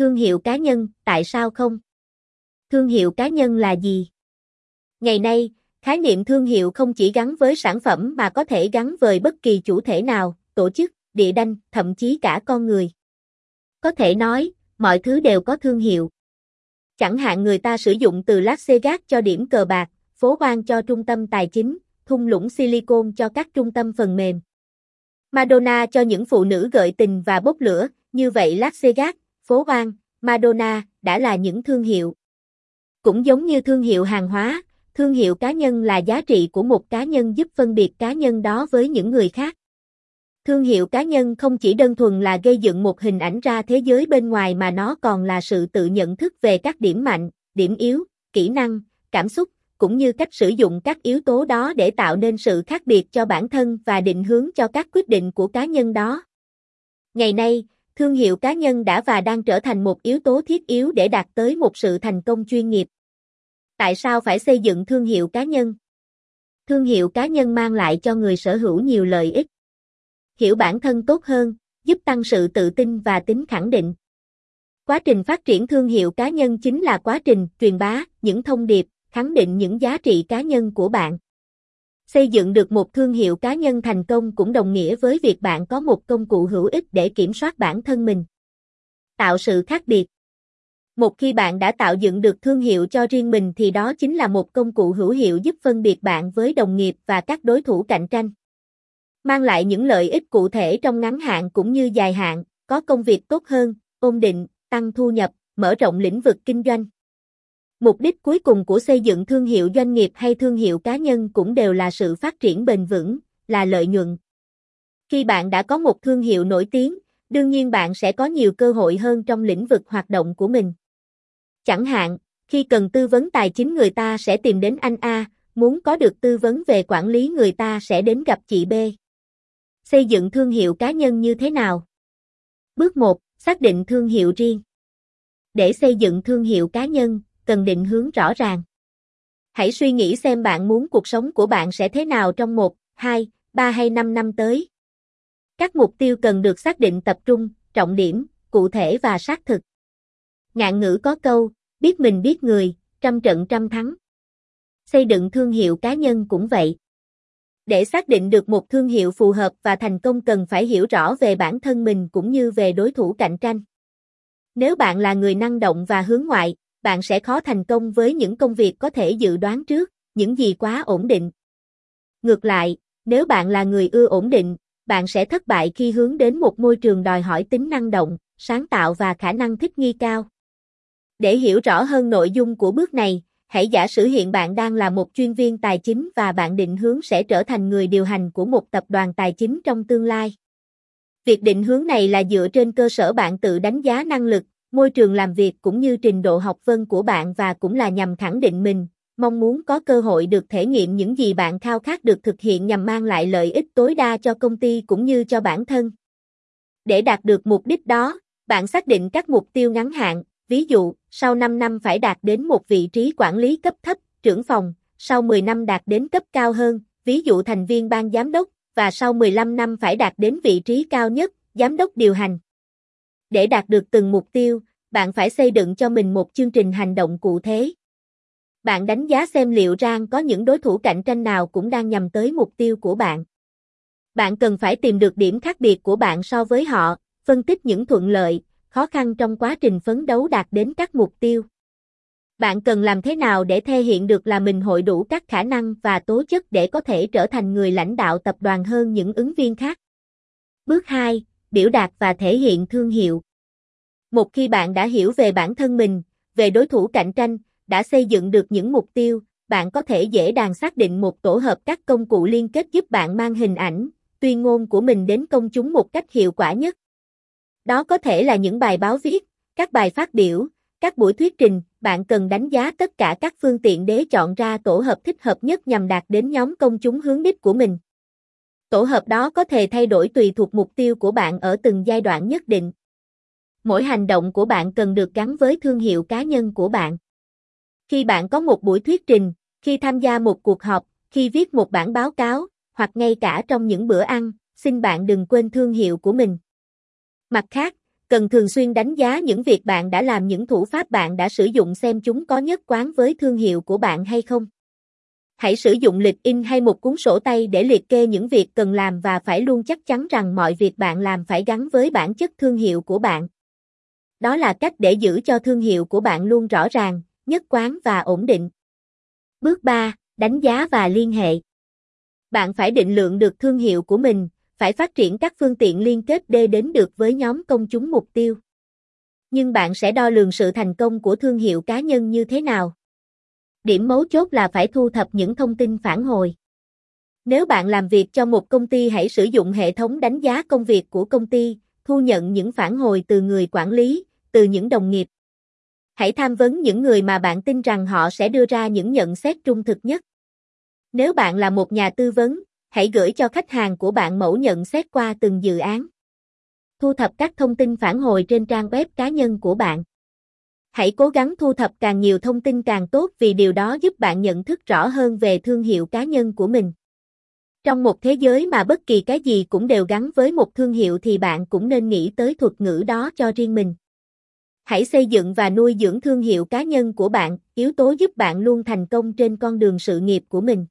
Thương hiệu cá nhân, tại sao không? Thương hiệu cá nhân là gì? Ngày nay, khái niệm thương hiệu không chỉ gắn với sản phẩm mà có thể gắn với bất kỳ chủ thể nào, tổ chức, địa đanh, thậm chí cả con người. Có thể nói, mọi thứ đều có thương hiệu. Chẳng hạn người ta sử dụng từ Las Vegas cho điểm cờ bạc, phố hoang cho trung tâm tài chính, thung lũng silicon cho các trung tâm phần mềm. Madonna cho những phụ nữ gợi tình và bốc lửa, như vậy Las Vegas, phố Oan, Madonna đã là những thương hiệu. Cũng giống như thương hiệu hàng hóa, thương hiệu cá nhân là giá trị của một cá nhân giúp phân biệt cá nhân đó với những người khác. Thương hiệu cá nhân không chỉ đơn thuần là gây dựng một hình ảnh ra thế giới bên ngoài mà nó còn là sự tự nhận thức về các điểm mạnh, điểm yếu, kỹ năng, cảm xúc, cũng như cách sử dụng các yếu tố đó để tạo nên sự khác biệt cho bản thân và định hướng cho các quyết định của cá nhân đó. Ngày nay, thương hiệu cá nhân đã và đang trở thành một yếu tố thiết yếu để đạt tới một sự thành công chuyên nghiệp. Tại sao phải xây dựng thương hiệu cá nhân? Thương hiệu cá nhân mang lại cho người sở hữu nhiều lợi ích. Hiểu bản thân tốt hơn, giúp tăng sự tự tin và tính khẳng định. Quá trình phát triển thương hiệu cá nhân chính là quá trình truyền bá những thông điệp, khẳng định những giá trị cá nhân của bạn. Xây dựng được một thương hiệu cá nhân thành công cũng đồng nghĩa với việc bạn có một công cụ hữu ích để kiểm soát bản thân mình. Tạo sự khác biệt. Một khi bạn đã tạo dựng được thương hiệu cho riêng mình thì đó chính là một công cụ hữu hiệu giúp phân biệt bạn với đồng nghiệp và các đối thủ cạnh tranh. Mang lại những lợi ích cụ thể trong ngắn hạn cũng như dài hạn, có công việc tốt hơn, ổn định, tăng thu nhập, mở rộng lĩnh vực kinh doanh. Mục đích cuối cùng của xây dựng thương hiệu doanh nghiệp hay thương hiệu cá nhân cũng đều là sự phát triển bền vững, là lợi nhuận. Khi bạn đã có một thương hiệu nổi tiếng, đương nhiên bạn sẽ có nhiều cơ hội hơn trong lĩnh vực hoạt động của mình. Chẳng hạn, khi cần tư vấn tài chính người ta sẽ tìm đến anh A, muốn có được tư vấn về quản lý người ta sẽ đến gặp chị B. Xây dựng thương hiệu cá nhân như thế nào? Bước 1. Xác định thương hiệu riêng. Để xây dựng thương hiệu cá nhân, cần định hướng rõ ràng. Hãy suy nghĩ xem bạn muốn cuộc sống của bạn sẽ thế nào trong 1, 2, 3 hay 5 năm tới. Các mục tiêu cần được xác định tập trung, trọng điểm, cụ thể và xác thực. Ngạn ngữ có câu, biết mình biết người, trăm trận trăm thắng. Xây dựng thương hiệu cá nhân cũng vậy. Để xác định được một thương hiệu phù hợp và thành công cần phải hiểu rõ về bản thân mình cũng như về đối thủ cạnh tranh. Nếu bạn là người năng động và hướng ngoại, bạn sẽ khó thành công với những công việc có thể dự đoán trước, những gì quá ổn định. Ngược lại, nếu bạn là người ưa ổn định, bạn sẽ thất bại khi hướng đến một môi trường đòi hỏi tính năng động, sáng tạo và khả năng thích nghi cao. Để hiểu rõ hơn nội dung của bước này, hãy giả sử hiện bạn đang là một chuyên viên tài chính và bạn định hướng sẽ trở thành người điều hành của một tập đoàn tài chính trong tương lai. Việc định hướng này là dựa trên cơ sở bạn tự đánh giá năng lực, môi trường làm việc cũng như trình độ học vấn của bạn và cũng là nhằm khẳng định mình, mong muốn có cơ hội được thể nghiệm những gì bạn khao khát được thực hiện nhằm mang lại lợi ích tối đa cho công ty cũng như cho bản thân. Để đạt được mục đích đó, bạn xác định các mục tiêu ngắn hạn, ví dụ, sau 5 năm phải đạt đến một vị trí quản lý cấp thấp, trưởng phòng, sau 10 năm đạt đến cấp cao hơn, ví dụ thành viên ban giám đốc, và sau 15 năm phải đạt đến vị trí cao nhất, giám đốc điều hành. Để đạt được từng mục tiêu, bạn phải xây dựng cho mình một chương trình hành động cụ thể. Bạn đánh giá xem liệu rằng có những đối thủ cạnh tranh nào cũng đang nhằm tới mục tiêu của bạn. Bạn cần phải tìm được điểm khác biệt của bạn so với họ, phân tích những thuận lợi, khó khăn trong quá trình phấn đấu đạt đến các mục tiêu. Bạn cần làm thế nào để thể hiện được là mình hội đủ các khả năng và tố chất để có thể trở thành người lãnh đạo tập đoàn hơn những ứng viên khác? Bước 2 biểu đạt và thể hiện thương hiệu. Một khi bạn đã hiểu về bản thân mình, về đối thủ cạnh tranh, đã xây dựng được những mục tiêu, bạn có thể dễ dàng xác định một tổ hợp các công cụ liên kết giúp bạn mang hình ảnh, tuyên ngôn của mình đến công chúng một cách hiệu quả nhất. Đó có thể là những bài báo viết, các bài phát biểu, các buổi thuyết trình, bạn cần đánh giá tất cả các phương tiện để chọn ra tổ hợp thích hợp nhất nhằm đạt đến nhóm công chúng hướng đích của mình. Tổ hợp đó có thể thay đổi tùy thuộc mục tiêu của bạn ở từng giai đoạn nhất định. Mỗi hành động của bạn cần được gắn với thương hiệu cá nhân của bạn. Khi bạn có một buổi thuyết trình, khi tham gia một cuộc họp, khi viết một bản báo cáo, hoặc ngay cả trong những bữa ăn, xin bạn đừng quên thương hiệu của mình. Mặt khác, cần thường xuyên đánh giá những việc bạn đã làm những thủ pháp bạn đã sử dụng xem chúng có nhất quán với thương hiệu của bạn hay không. Hãy sử dụng lịch in hay một cuốn sổ tay để liệt kê những việc cần làm và phải luôn chắc chắn rằng mọi việc bạn làm phải gắn với bản chất thương hiệu của bạn. Đó là cách để giữ cho thương hiệu của bạn luôn rõ ràng, nhất quán và ổn định. Bước 3. Đánh giá và liên hệ. Bạn phải định lượng được thương hiệu của mình, phải phát triển các phương tiện liên kết để đến được với nhóm công chúng mục tiêu. Nhưng bạn sẽ đo lường sự thành công của thương hiệu cá nhân như thế nào? Điểm mấu chốt là phải thu thập những thông tin phản hồi. Nếu bạn làm việc cho một công ty hãy sử dụng hệ thống đánh giá công việc của công ty, thu nhận những phản hồi từ người quản lý, từ những đồng nghiệp. Hãy tham vấn những người mà bạn tin rằng họ sẽ đưa ra những nhận xét trung thực nhất. Nếu bạn là một nhà tư vấn, hãy gửi cho khách hàng của bạn mẫu nhận xét qua từng dự án. Thu thập các thông tin phản hồi trên trang web cá nhân của bạn. Hãy cố gắng thu thập càng nhiều thông tin càng tốt vì điều đó giúp bạn nhận thức rõ hơn về thương hiệu cá nhân của mình. Trong một thế giới mà bất kỳ cái gì cũng đều gắn với một thương hiệu thì bạn cũng nên nghĩ tới thuật ngữ đó cho riêng mình. Hãy xây dựng và nuôi dưỡng thương hiệu cá nhân của bạn, yếu tố giúp bạn luôn thành công trên con đường sự nghiệp của mình.